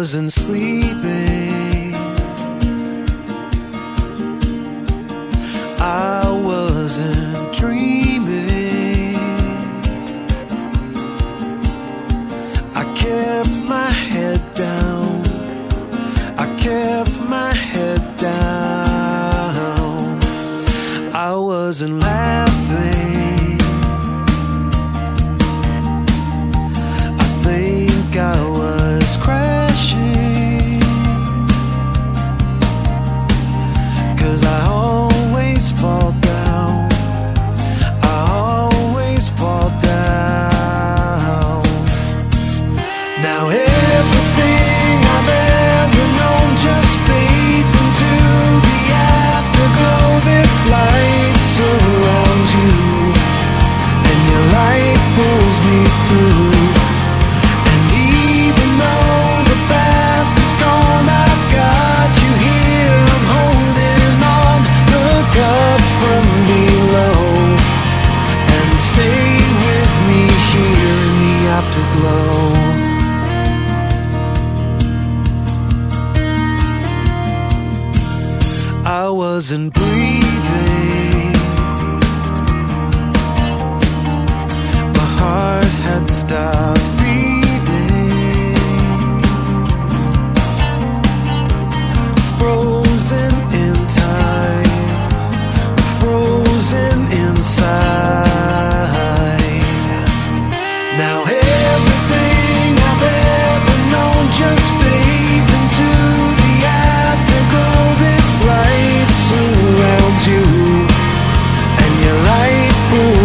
wasn't sleeping. I wasn't dreaming. I kept my head down. I kept my head down. I wasn't laughing. I wasn't breathing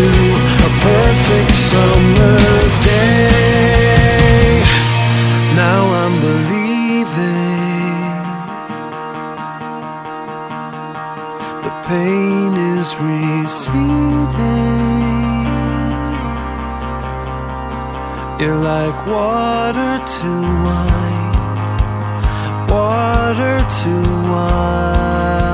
to a perfect summer's day. Now I'm believing the pain is receding. You're like water to wine, water to wine.